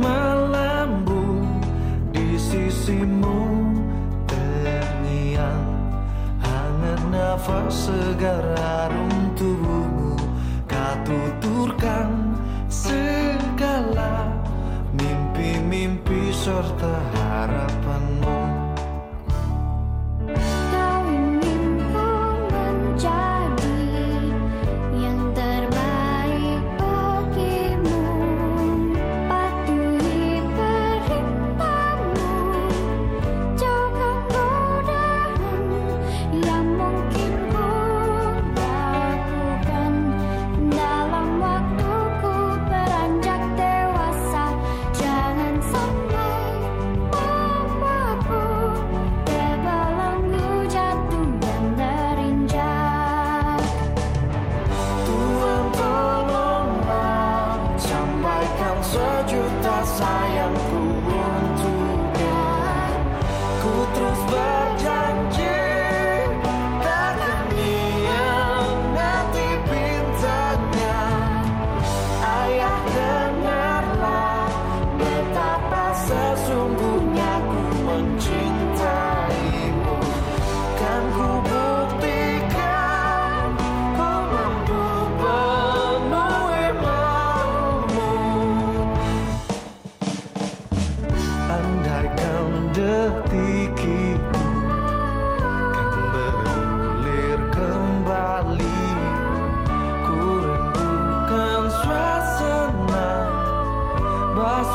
Melambung di sisimu Terngiang hangat nafas segar harum tubuhmu. Kau tuturkan segala mimpi-mimpi serta harapanmu nuestros brazos.